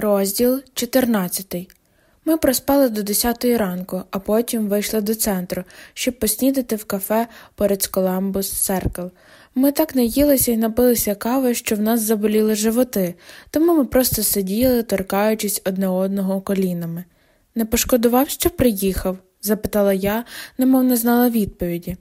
Розділ 14 Ми проспали до 10 ранку, а потім вийшли до центру, щоб поснідати в кафе поряд з Коламбус Серкл. Ми так наїлися і напилися кави, що в нас заболіли животи, тому ми просто сиділи, торкаючись одне одного колінами. Не пошкодував, що приїхав? запитала я, немов не знала відповіді.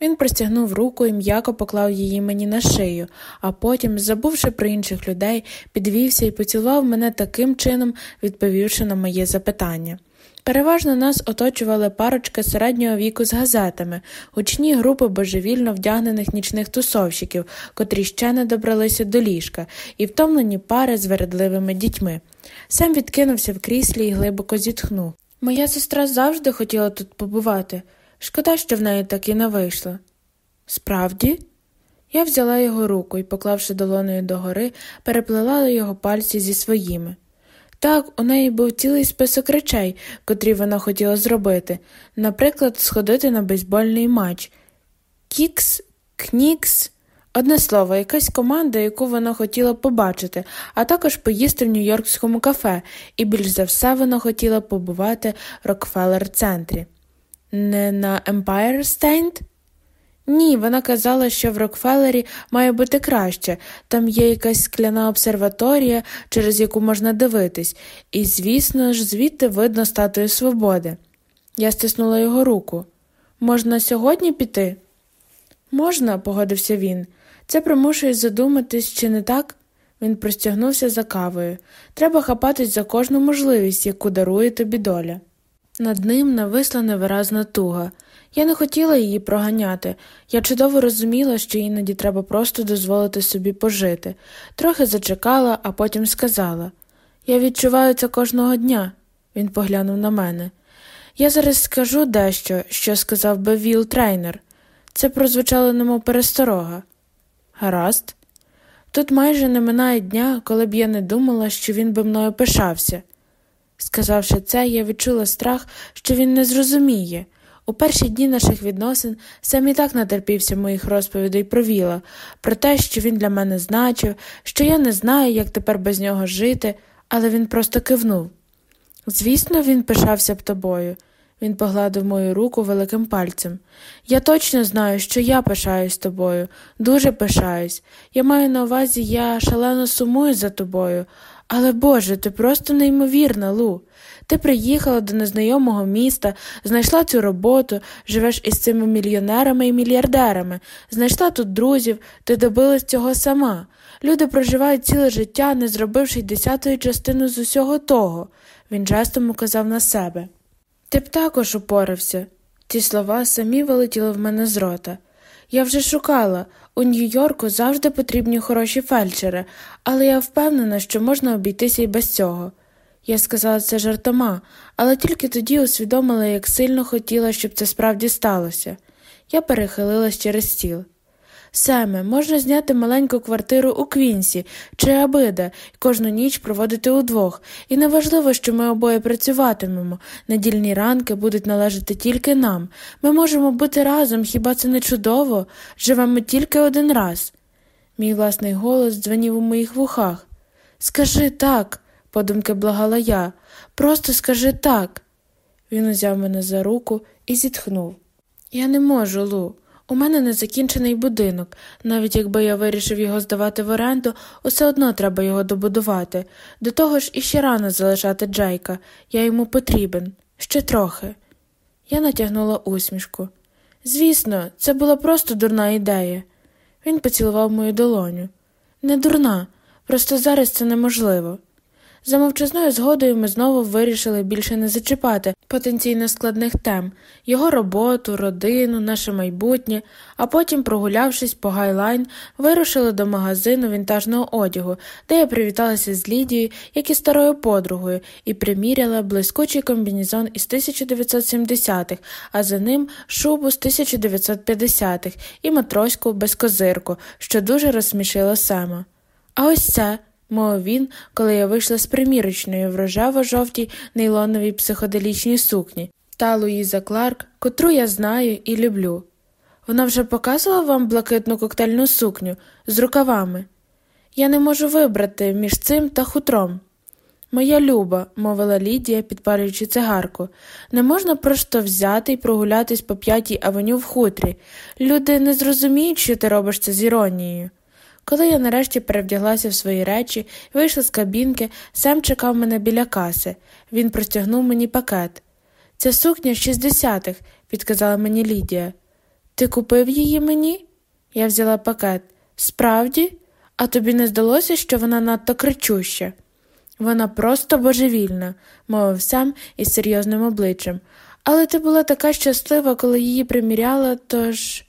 Він простягнув руку і м'яко поклав її мені на шию, а потім, забувши про інших людей, підвівся і поцілував мене таким чином, відповівши на моє запитання. Переважно нас оточували парочки середнього віку з газетами, гучні групи божевільно вдягнених нічних тусовщиків, котрі ще не добралися до ліжка, і втомлені пари з вередливими дітьми. Сам відкинувся в кріслі і глибоко зітхнув. Моя сестра завжди хотіла тут побувати. Шкода, що в неї так і не вийшло. Справді? Я взяла його руку і, поклавши долоною догори, переплела його пальці зі своїми. Так, у неї був цілий список речей, котрі вона хотіла зробити, наприклад, сходити на бейсбольний матч. Кікс, Нікс, одне слово, якась команда, яку вона хотіла побачити, а також поїсти в Нью-Йоркському кафе, і більш за все вона хотіла побувати в Рокфеллер-центрі. Не на Empire State? Ні, вона казала, що в Рокфеллері має бути краще, там є якась скляна обсерваторія, через яку можна дивитись, і, звісно ж, звідти видно статую свободи. Я стиснула його руку. Можна сьогодні піти? Можна, погодився він. Це примушує задуматись, чи не так? Він простягнувся за кавою. Треба хапатись за кожну можливість, яку дарує тобі доля. Над ним нависла невиразна туга. Я не хотіла її проганяти. Я чудово розуміла, що іноді треба просто дозволити собі пожити. Трохи зачекала, а потім сказала Я відчуваю це кожного дня. Він поглянув на мене. Я зараз скажу дещо, що сказав би Віл трейнер. Це прозвучало немов пересторога. Гаразд. Тут майже не минає дня, коли б я не думала, що він би мною пишався. Сказавши це, я відчула страх, що він не зрозуміє. У перші дні наших відносин сам і так натерпівся моїх розповідей про Віла, про те, що він для мене значив, що я не знаю, як тепер без нього жити, але він просто кивнув. Звісно, він пишався б тобою. Він погладив мою руку великим пальцем. Я точно знаю, що я пишаюсь тобою, дуже пишаюсь. Я маю на увазі, я шалено сумую за тобою, але Боже, ти просто неймовірна, Лу. Ти приїхала до незнайомого міста, знайшла цю роботу, живеш із цими мільйонерами і мільярдерами, знайшла тут друзів, ти добилась цього сама. Люди проживають ціле життя, не зробивши й десятої частини з усього того. Він жестом указав на себе. Ти б також упорався. Ці слова самі вилетіли в мене з рота. Я вже шукала. У Нью-Йорку завжди потрібні хороші фельдшери, але я впевнена, що можна обійтися і без цього. Я сказала це жартома, але тільки тоді усвідомила, як сильно хотіла, щоб це справді сталося. Я перехилилась через стіл. Семе, можна зняти маленьку квартиру у Квінсі чи абида і кожну ніч проводити удвох, і неважливо, що ми обоє працюватимемо. Недільні ранки будуть належати тільки нам. Ми можемо бути разом, хіба це не чудово? Живемо тільки один раз. Мій власний голос дзвенів у моїх вухах. Скажи так, подумки благала я, просто скажи так. Він узяв мене за руку і зітхнув. Я не можу, Лу. У мене незакінчений будинок, навіть якби я вирішив його здавати в оренду, усе одно треба його добудувати. До того ж іще рано залишати Джейка, я йому потрібен, ще трохи. Я натягнула усмішку. Звісно, це була просто дурна ідея. Він поцілував мою долоню. Не дурна, просто зараз це неможливо. За мовчазною згодою ми знову вирішили більше не зачіпати потенційно складних тем. Його роботу, родину, наше майбутнє, а потім, прогулявшись по гайлайн, вирушили до магазину вінтажного одягу, де я привіталася з Лідією, як і старою подругою, і приміряла блискучий комбінезон із 1970-х, а за ним шубу з 1950-х і матроську безкозирку, що дуже розсмішило Сема. А ось це мовив він, коли я вийшла з примірочної в рожево-жовтій нейлоновій психоделічній сукні, та Луїза Кларк, котру я знаю і люблю. Вона вже показувала вам блакитну коктейльну сукню з рукавами. Я не можу вибрати між цим та хутром. Моя люба, мовила Лідія, підпалюючи цигарку, не можна просто взяти і прогулятись по п'ятій авеню в хутрі. Люди не зрозуміють, що ти робиш це з іронією. Коли я нарешті перевдяглася в свої речі вийшла з кабінки, сам чекав мене біля каси. Він простягнув мені пакет. Це сукня шістдесятих, підказала мені Лідія. Ти купив її мені? Я взяла пакет. Справді? А тобі не здалося, що вона надто кричуща? Вона просто божевільна, мовив сам із серйозним обличчям. Але ти була така щаслива, коли її приміряла, тож.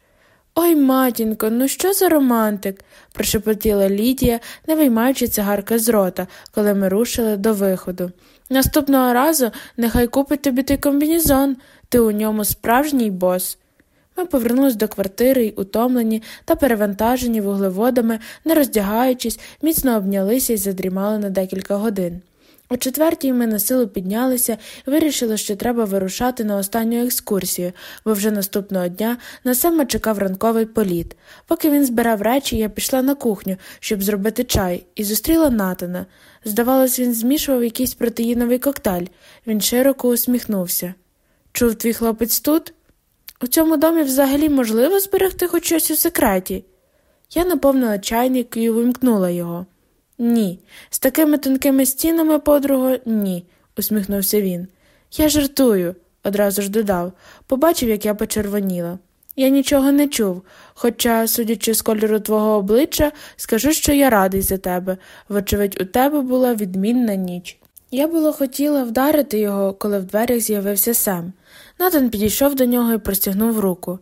Ой, матінко, ну що за романтик? прошепотіла Лідія, не виймаючи цигарки з рота, коли ми рушили до виходу. Наступного разу нехай купить тобі той комбінізон, ти у ньому справжній бос. Ми повернулись до квартири й утомлені та перевантажені вуглеводами, не роздягаючись, міцно обнялися і задрімали на декілька годин. О четвертій ми на силу піднялися і вирішили, що треба вирушати на останню екскурсію, бо вже наступного дня на Сема чекав ранковий політ. Поки він збирав речі, я пішла на кухню, щоб зробити чай, і зустріла Натана. Здавалось, він змішував якийсь протеїновий коктейль. Він широко усміхнувся. Чув твій хлопець тут? У цьому домі взагалі можливо зберегти хоч щось у секреті. Я наповнила чайник і вимкнула його. Ні, з такими тонкими стінами, подруго, ні, усміхнувся він. Я жартую, одразу ж додав, побачив, як я почервоніла. Я нічого не чув, хоча, судячи з кольору твого обличчя, скажу, що я радий за тебе, вочевидь, у тебе була відмінна ніч. Я було хотіла вдарити його, коли в дверях з'явився Сем. Натан підійшов до нього і простягнув руку.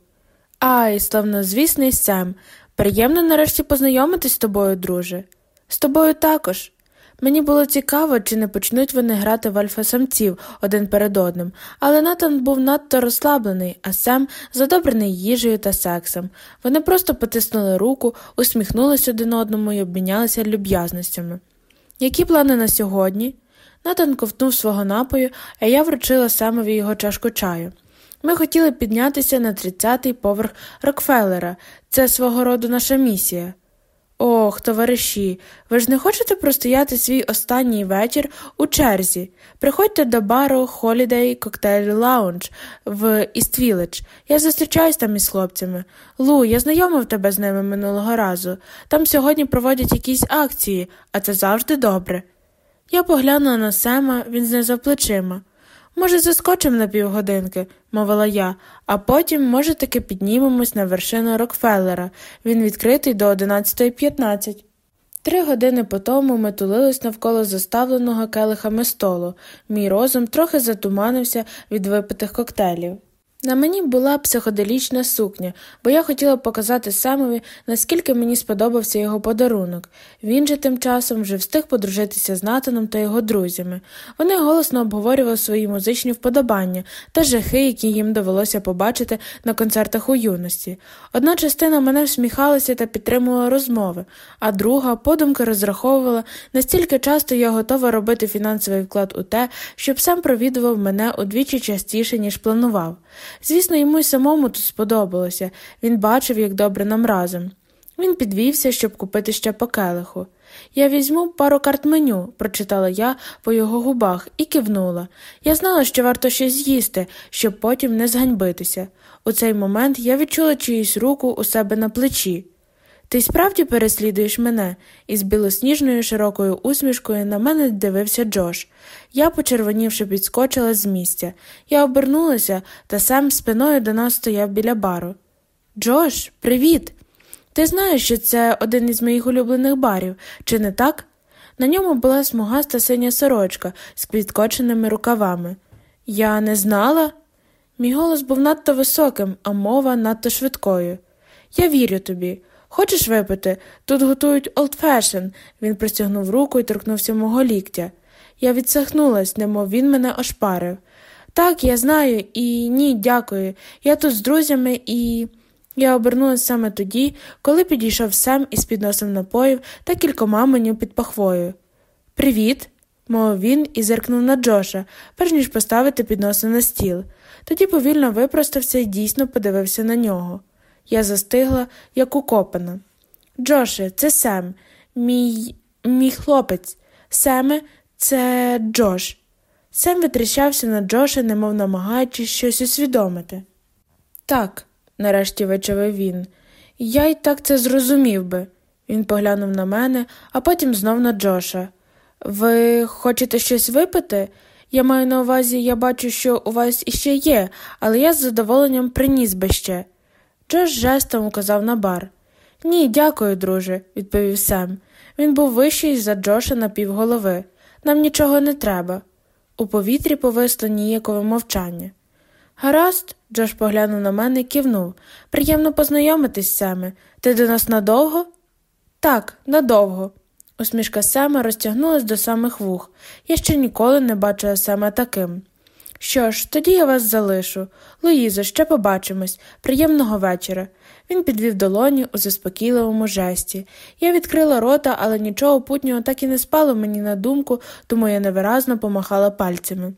Ай, славнозвісний Сем, приємно нарешті познайомитись з тобою, друже. З тобою також. Мені було цікаво, чи не почнуть вони грати в альфа-самців один перед одним, але Натан був надто розслаблений, а Сем задобрений їжею та сексом. Вони просто потиснули руку, усміхнулися один одному і обмінялися люб'язностями. Які плани на сьогодні? Натан ковтнув свого напою, а я вручила Семові його чашку чаю. Ми хотіли піднятися на 30-й поверх Рокфеллера. Це свого роду наша місія. Ох, товариші, ви ж не хочете простояти свій останній вечір у черзі. Приходьте до бару Holiday Cocktail Lounge в Іствіледж. Я зустрічаюсь там із хлопцями. Лу, я знайомив тебе з ними минулого разу. Там сьогодні проводять якісь акції, а це завжди добре. Я поглянула на Сема, він знизав плечима. Може, заскочимо на півгодинки, мовила я, а потім, може, таки піднімемось на вершину Рокфеллера. Він відкритий до 11.15. Три години по тому ми тулились навколо заставленого келихами столу. Мій розум трохи затуманився від випитих коктейлів. На мені була психоделічна сукня, бо я хотіла показати Семові, наскільки мені сподобався його подарунок. Він же тим часом вже встиг подружитися з Натаном та його друзями. Вони голосно обговорювали свої музичні вподобання та жахи, які їм довелося побачити на концертах у юності. Одна частина мене всміхалася та підтримувала розмови, а друга подумки розраховувала, настільки часто я готова робити фінансовий вклад у те, щоб сам провідував мене удвічі частіше, ніж планував. Звісно, йому й самому тут сподобалося він бачив, як добре нам разом. Він підвівся, щоб купити ще по келиху. Я візьму пару карт меню, прочитала я по його губах і кивнула. Я знала, що варто щось з'їсти, щоб потім не зганьбитися. У цей момент я відчула чиюсь руку у себе на плечі. Ти справді переслідуєш мене? Із білосніжною широкою усмішкою на мене дивився Джош. Я, почервонівши, підскочила з місця. Я обернулася, та сам спиною до нас стояв біля бару. Джош, привіт! Ти знаєш, що це один із моїх улюблених барів, чи не так? На ньому була смугаста синя сорочка з підкоченими рукавами. Я не знала. Мій голос був надто високим, а мова надто швидкою. Я вірю тобі. Хочеш випити? Тут готують old fashioned. Він простягнув руку і торкнувся мого ліктя. Я відсахнулась, немов він мене ошпарив. Так, я знаю, і ні, дякую. Я тут з друзями і. Я обернулася саме тоді, коли підійшов Сем із підносом напоїв та кількома меню під пахвою. Привіт, мовив він і зиркнув на Джоша, перш ніж поставити підноси на стіл. Тоді повільно випростався і дійсно подивився на нього. Я застигла, як укопана. Джоше, це Сем, мій мій хлопець. Семе, Це Джош. Сем витріщався на Джоша, немов намагаючись щось усвідомити. Так, нарешті вичавив він. Я й так це зрозумів би. Він поглянув на мене, а потім знов на Джоша. Ви хочете щось випити? Я маю на увазі, я бачу, що у вас іще є, але я з задоволенням приніс би ще. Джош жестом указав на бар. Ні, дякую, друже, відповів Сем. Він був вищий за Джоша на півголови. Нам нічого не треба. У повітрі повисло ніякове мовчання. Гаразд, Джош поглянув на мене і кивнув. Приємно познайомитись, Семе. Ти до нас надовго? Так, надовго. Усмішка Сема розтягнулась до самих вух. Я ще ніколи не бачила Сема таким. Що ж, тоді я вас залишу. Луїзо, ще побачимось. Приємного вечора. Він підвів долоні у заспокійливому жесті. Я відкрила рота, але нічого путнього так і не спало мені на думку, тому я невиразно помахала пальцями.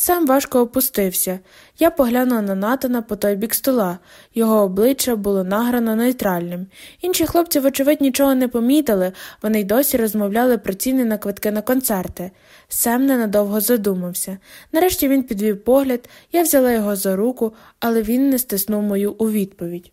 Сам важко опустився. Я поглянула на Натана по той бік стола. Його обличчя було награно нейтральним. Інші хлопці, вочевидь, нічого не помітили, вони й досі розмовляли про ціни на квитки на концерти. Сем ненадовго задумався. Нарешті він підвів погляд, я взяла його за руку, але він не стиснув мою у відповідь.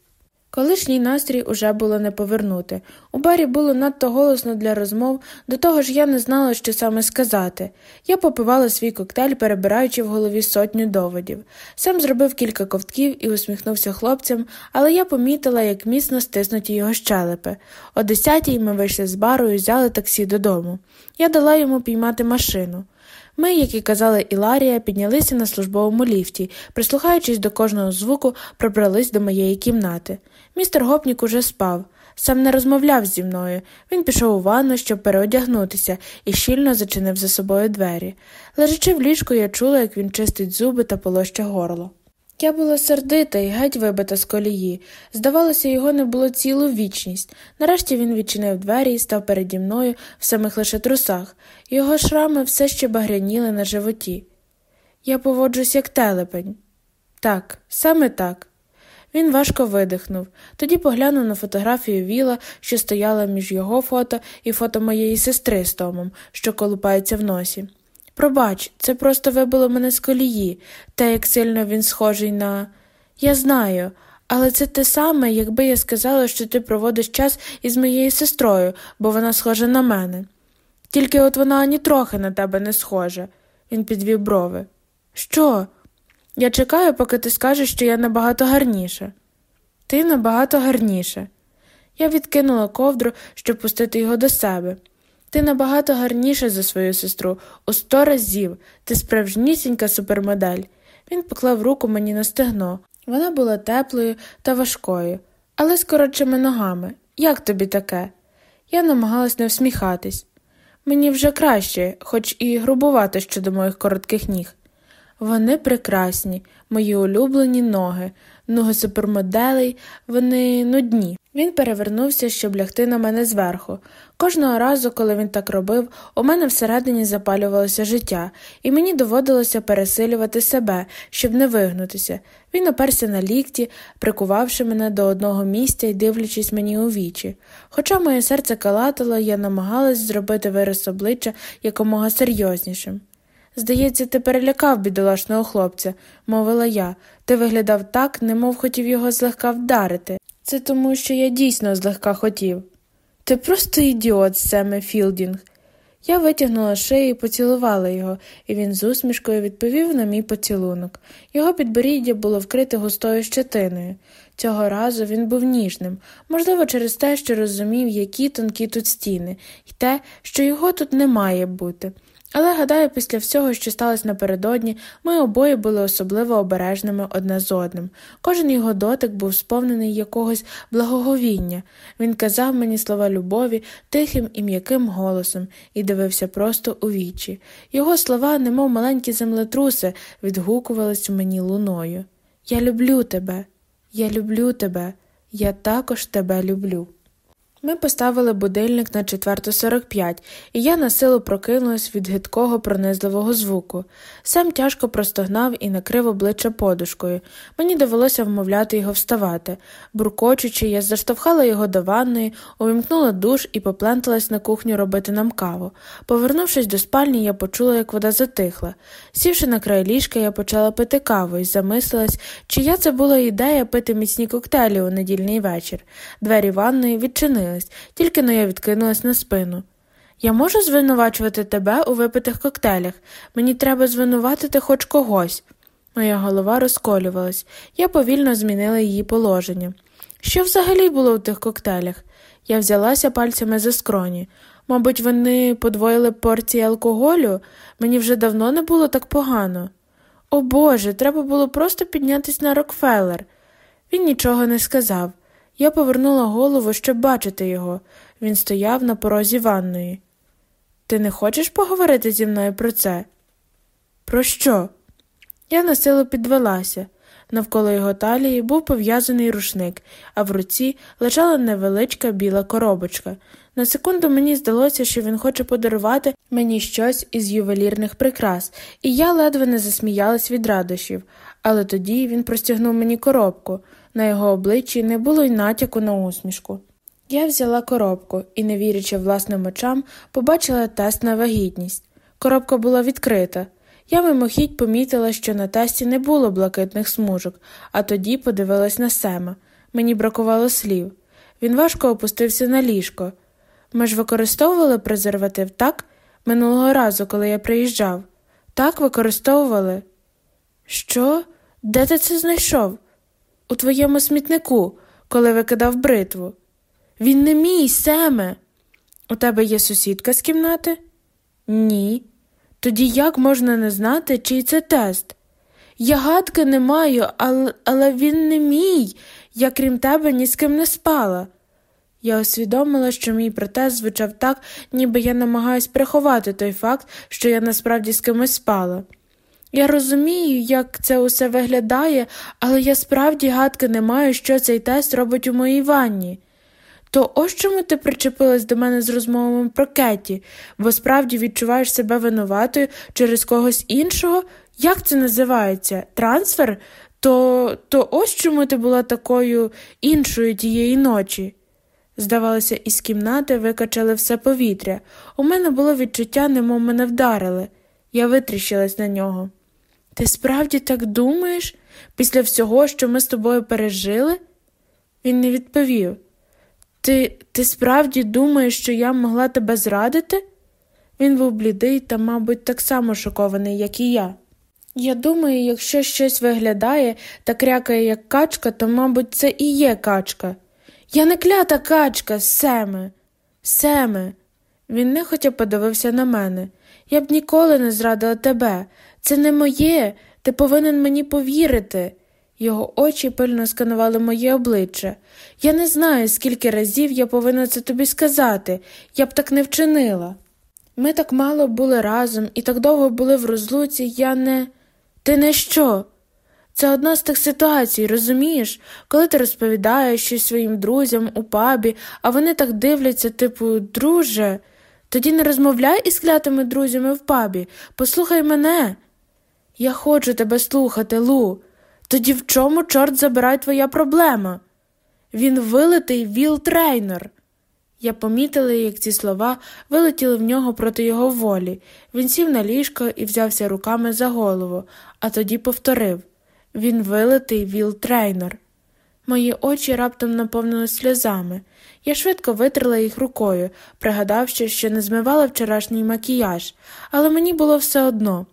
Колишній настрій уже було не повернути. У барі було надто голосно для розмов, до того ж я не знала, що саме сказати. Я попивала свій коктейль, перебираючи в голові сотню доводів. Сам зробив кілька ковтків і усміхнувся хлопцям, але я помітила, як міцно стиснуті його щелепи. О десятій ми вийшли з бару і взяли таксі додому. Я дала йому піймати машину. Ми, як і казала Іларія, піднялися на службовому ліфті, прислухаючись до кожного звуку, пробрались до моєї кімнати. Містер гопнік уже спав. Сам не розмовляв зі мною. Він пішов у ванну, щоб переодягнутися, і щільно зачинив за собою двері. Лежачи в ліжку, я чула, як він чистить зуби та полоща горло. Я була сердита і геть вибита з колії. Здавалося, його не було цілу вічність. Нарешті він відчинив двері і став переді мною в самих лише трусах. Його шрами все ще багряніли на животі. Я поводжусь, як телепень. Так, саме так. Він важко видихнув, тоді поглянув на фотографію Віла, що стояла між його фото і фото моєї сестри з Томом, що колупається в носі. Пробач, це просто вибило мене з колії, те, як сильно він схожий на. Я знаю, але це те саме, якби я сказала, що ти проводиш час із моєю сестрою, бо вона схожа на мене. Тільки от вона ані трохи на тебе не схожа. Він підвів брови. Що? Я чекаю, поки ти скажеш, що я набагато гарніша. Ти набагато гарніша. Я відкинула ковдру, щоб пустити його до себе. Ти набагато гарніша за свою сестру, у сто разів, ти справжнісінька супермодель. Він поклав руку мені на стегно. Вона була теплою та важкою, але з коротшими ногами. Як тобі таке? Я намагалась не всміхатись. Мені вже краще, хоч і грубувати щодо моїх коротких ніг. Вони прекрасні, мої улюблені ноги, ноги супермоделей, вони нудні. Він перевернувся, щоб лягти на мене зверху. Кожного разу, коли він так робив, у мене всередині запалювалося життя, і мені доводилося пересилювати себе, щоб не вигнутися. Він оперся на лікті, прикувавши мене до одного місця і дивлячись мені у вічі. Хоча моє серце калатало, я намагалась зробити вираз обличчя якомога серйознішим. Здається, ти перелякав бідолашного хлопця, мовила я. Ти виглядав так, немов хотів його злегка вдарити. Це тому, що я дійсно злегка хотів. Ти просто ідіот, Семе Філдінг. Я витягнула шию і поцілувала його, і він з усмішкою відповів на мій поцілунок. Його підборіддя було вкрите густою щетиною. Цього разу він був ніжним, можливо, через те, що розумів, які тонкі тут стіни, і те, що його тут не має бути. Але, гадаю, після всього, що сталося напередодні, ми обоє були особливо обережними одне з одним. Кожен його дотик був сповнений якогось благоговіння. Він казав мені слова любові тихим і м'яким голосом і дивився просто у вічі. Його слова, немов маленькі землетруси, відгукувались мені луною. Я люблю тебе, я люблю тебе, я також тебе люблю. Ми поставили будильник на 4.45, і я на силу прокинулась від гидкого пронизливого звуку. Сем тяжко простогнав і накрив обличчя подушкою. Мені довелося вмовляти його вставати. Буркочучи, я заштовхала його до ванної, увімкнула душ і попленталась на кухню робити нам каву. Повернувшись до спальні, я почула, як вода затихла. Сівши на край ліжка, я почала пити каву і замислилась, чия це була ідея пити міцні коктейлі у недільний вечір. Двері ванної відчинили зупинилась, тільки но я відкинулась на спину. Я можу звинувачувати тебе у випитих коктейлях. Мені треба звинуватити хоч когось. Моя голова розколювалась, я повільно змінила її положення. Що взагалі було в тих коктейлях? Я взялася пальцями за скроні. Мабуть, вони подвоїли порції алкоголю, мені вже давно не було так погано. О Боже, треба було просто піднятися на Рокфеллер. Він нічого не сказав. Я повернула голову, щоб бачити його. Він стояв на порозі ванної. Ти не хочеш поговорити зі мною про це? Про що? Я на силу підвелася. Навколо його талії був пов'язаний рушник, а в руці лежала невеличка біла коробочка. На секунду мені здалося, що він хоче подарувати мені щось із ювелірних прикрас, і я ледве не засміялась від радощів, але тоді він простягнув мені коробку. На його обличчі не було й натяку на усмішку. Я взяла коробку і, не вірячи власним очам, побачила тест на вагітність. Коробка була відкрита. Я мимохідь помітила, що на тесті не було блакитних смужок, а тоді подивилась на Сема. Мені бракувало слів. Він важко опустився на ліжко. Ми ж використовували презерватив так? Минулого разу, коли я приїжджав. Так використовували. Що? Де ти це знайшов? У твоєму смітнику, коли викидав бритву. Він не мій, Семе. У тебе є сусідка з кімнати? Ні. Тоді як можна не знати, чий це тест? Я гадки не маю, але, але він не мій. Я крім тебе ні з ким не спала. Я усвідомила, що мій протест звучав так, ніби я намагаюсь приховати той факт, що я насправді з кимось спала. Я розумію, як це усе виглядає, але я справді гадки не маю, що цей тест робить у моїй ванні. То ось чому ти причепилась до мене з розмовами про Кеті, бо справді відчуваєш себе винуватою через когось іншого? Як це називається? Трансфер? То то ось чому ти була такою іншою тієї ночі? Здавалося, із кімнати викачали все повітря. У мене було відчуття, немов мене вдарили. Я витріщилась на нього. Ти справді так думаєш, після всього, що ми з тобою пережили? Він не відповів. Ти ти справді думаєш, що я могла тебе зрадити? Він був блідий та, мабуть, так само шокований, як і я. Я думаю, якщо щось виглядає та крякає, як качка, то, мабуть, це і є качка. Я не клята качка, Семе, Семе. Він нехотя подивився на мене. Я б ніколи не зрадила тебе. Це не моє, ти повинен мені повірити. Його очі пильно сканували моє обличчя. Я не знаю, скільки разів я повинна це тобі сказати, я б так не вчинила. Ми так мало були разом і так довго були в розлуці, я не. Ти не що? Це одна з тих ситуацій, розумієш, коли ти розповідаєш щось своїм друзям у пабі, а вони так дивляться, типу, друже, тоді не розмовляй із клятими друзями в пабі, послухай мене. Я хочу тебе слухати, Лу. Тоді в чому, чорт забирай твоя проблема? Він вилитий віл трейнер. Я помітила, як ці слова вилетіли в нього проти його волі. Він сів на ліжко і взявся руками за голову, а тоді повторив він вилитий віл трейнер. Мої очі раптом наповнили сльозами. Я швидко витерла їх рукою, пригадавши, що не змивала вчорашній макіяж, але мені було все одно.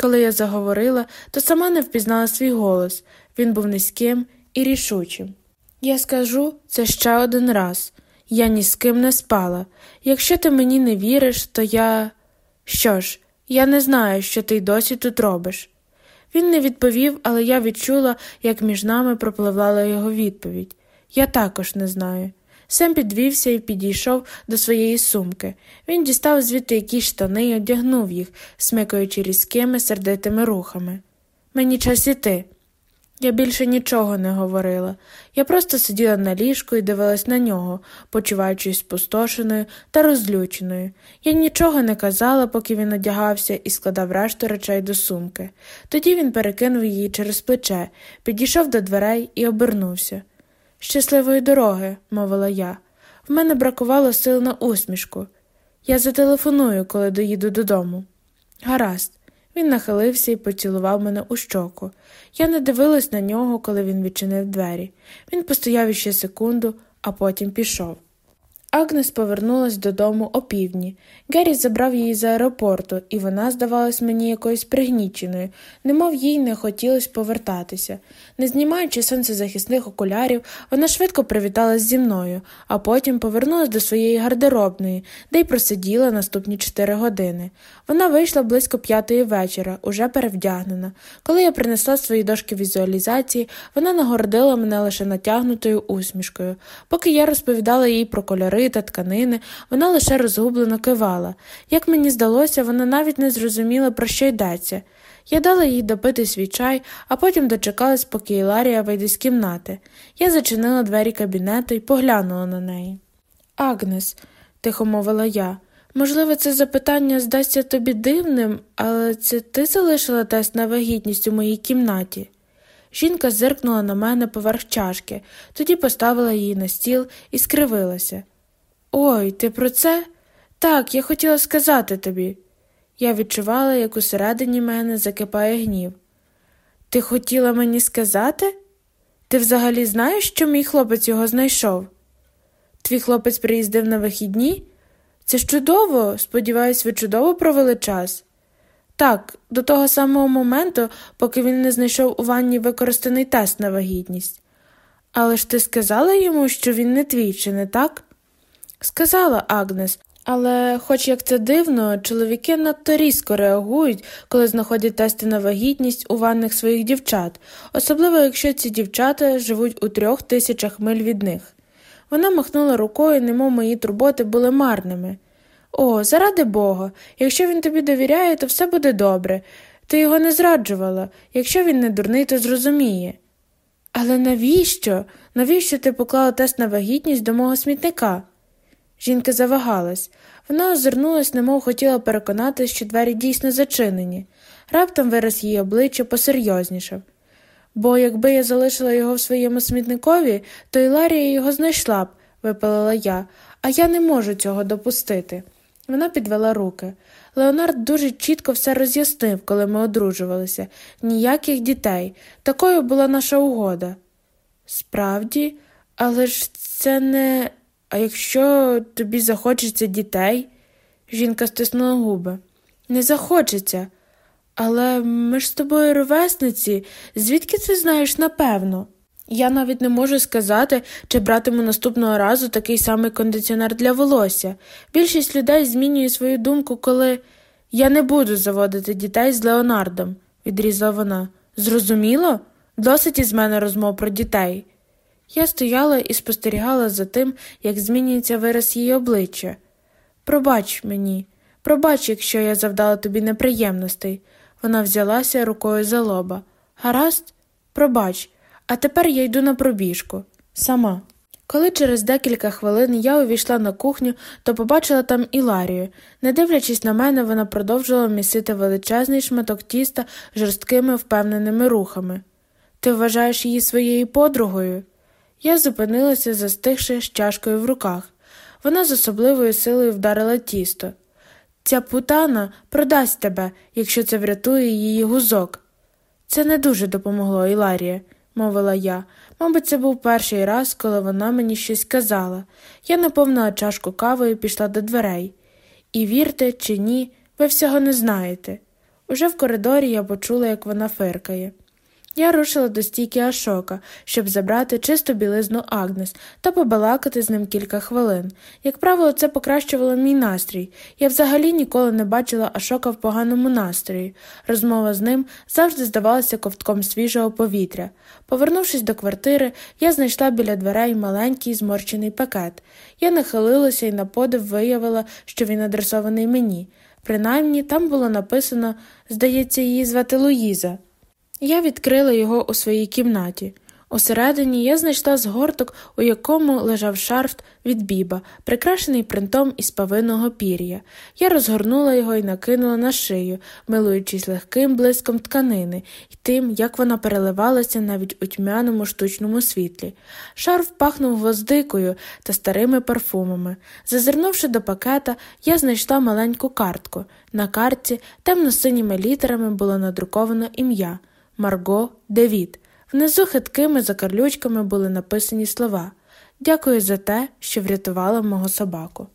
Коли я заговорила, то сама не впізнала свій голос він був низьким і рішучим. Я скажу це ще один раз я ні з ким не спала. Якщо ти мені не віриш, то я. Що ж, я не знаю, що ти й досі тут робиш. Він не відповів, але я відчула, як між нами пропливала його відповідь. Я також не знаю. Сем підвівся і підійшов до своєї сумки. Він дістав звідти якісь штани і одягнув їх, смикаючи різкими сердитими рухами. Мені час іти. Я більше нічого не говорила. Я просто сиділа на ліжку і дивилась на нього, почуваючись спустошеною та розлюченою. Я нічого не казала, поки він одягався і складав решту речей до сумки. Тоді він перекинув її через плече, підійшов до дверей і обернувся. Щасливої дороги, мовила я. В мене бракувало сил на усмішку. Я зателефоную, коли доїду додому. Гаразд. Він нахилився і поцілував мене у щоку. Я не дивилась на нього, коли він відчинив двері. Він постояв іще секунду, а потім пішов. Агнес повернулась додому опівдні. Геррі забрав її з аеропорту, і вона здавалась мені якоюсь пригніченою, немов їй не хотілося повертатися. Не знімаючи сонцезахисних окулярів, вона швидко привіталась зі мною, а потім повернулась до своєї гардеробної, де й просиділа наступні чотири години. Вона вийшла близько п'ятої вечора, уже перевдягнена. Коли я принесла свої дошки візуалізації, вона нагородила мене лише натягнутою усмішкою. Поки я розповідала їй про кольори та тканини, вона лише розгублено кивала. Як мені здалося, вона навіть не зрозуміла, про що йдеться. Я дала їй допити свій чай, а потім дочекалась, поки Іларія вийде з кімнати. Я зачинила двері кабінету і поглянула на неї. Агнес, тихо мовила я. Можливо, це запитання здасться тобі дивним, але це ти залишила тест на вагітність у моїй кімнаті. Жінка зиркнула на мене поверх чашки, тоді поставила її на стіл і скривилася. Ой, ти про це? Так, я хотіла сказати тобі. Я відчувала, як усередині мене закипає гнів. Ти хотіла мені сказати? Ти взагалі знаєш, що мій хлопець його знайшов? Твій хлопець приїздив на вихідні? Це ж чудово, сподіваюсь, ви чудово провели час. Так, до того самого моменту, поки він не знайшов у ванні використаний тест на вагітність. Але ж ти сказала йому, що він не твій, чи не так? Сказала Агнес, але, хоч як це дивно, чоловіки надто різко реагують, коли знаходять тести на вагітність у ванних своїх дівчат, особливо якщо ці дівчата живуть у трьох тисячах миль від них. Вона махнула рукою, немов мої турботи були марними. О, заради бога, якщо він тобі довіряє, то все буде добре. Ти його не зраджувала, якщо він не дурний, то зрозуміє. Але навіщо? Навіщо ти поклала тест на вагітність до мого смітника? Жінка завагалась. Вона озирнулась, немов хотіла переконатися, що двері дійсно зачинені. Раптом вираз її обличчя посерйознішав. Бо якби я залишила його в своєму смітникові, то Іларія його знайшла б, випалила я, а я не можу цього допустити. Вона підвела руки. Леонард дуже чітко все роз'яснив, коли ми одружувалися ніяких дітей. Такою була наша угода. Справді, але ж це не. А якщо тобі захочеться дітей, жінка стиснула губи. Не захочеться. Але ми ж з тобою ровесниці, звідки ти знаєш напевно? Я навіть не можу сказати, чи братиму наступного разу такий самий кондиціонер для волосся. Більшість людей змінює свою думку, коли я не буду заводити дітей з Леонардом, відрізала вона. Зрозуміло? Досить із мене розмов про дітей. Я стояла і спостерігала за тим, як змінюється вираз її обличчя. Пробач мені, пробач, якщо я завдала тобі неприємностей. Вона взялася рукою за лоба. Гаразд, пробач, а тепер я йду на пробіжку. Сама. Коли через декілька хвилин я увійшла на кухню, то побачила там Іларію. Не дивлячись на мене, вона продовжувала місити величезний шматок тіста жорсткими впевненими рухами. Ти вважаєш її своєю подругою? Я зупинилася, застигши з чашкою в руках. Вона з особливою силою вдарила тісто. Ця путана продасть тебе, якщо це врятує її гузок. Це не дуже допомогло, Іларія, мовила я. Мабуть, це був перший раз, коли вона мені щось казала. Я наповнила чашку кави і пішла до дверей. І вірте чи ні, ви всього не знаєте. Уже в коридорі я почула, як вона фиркає. Я рушила до стійки Ашока, щоб забрати чисту білизну Агнес та побалакати з ним кілька хвилин. Як правило, це покращувало мій настрій. Я взагалі ніколи не бачила Ашока в поганому настрої. Розмова з ним завжди здавалася ковтком свіжого повітря. Повернувшись до квартири, я знайшла біля дверей маленький зморчений пакет. Я нахилилася і на подив виявила, що він адресований мені. Принаймні, там було написано, здається, її звати Луїза. Я відкрила його у своїй кімнаті. Усередині я знайшла згорток, у якому лежав шарф від біба, прикрашений принтом із павиного пір'я. Я розгорнула його і накинула на шию, милуючись легким блиском тканини і тим, як вона переливалася навіть у тьмяному штучному світлі. Шарф пахнув гвоздикою та старими парфумами. Зазирнувши до пакета, я знайшла маленьку картку. На картці темно-синіми літерами було надруковано ім'я Марго Девід. Внизу хиткими закарлючками були написані слова Дякую за те, що врятувала мого собаку.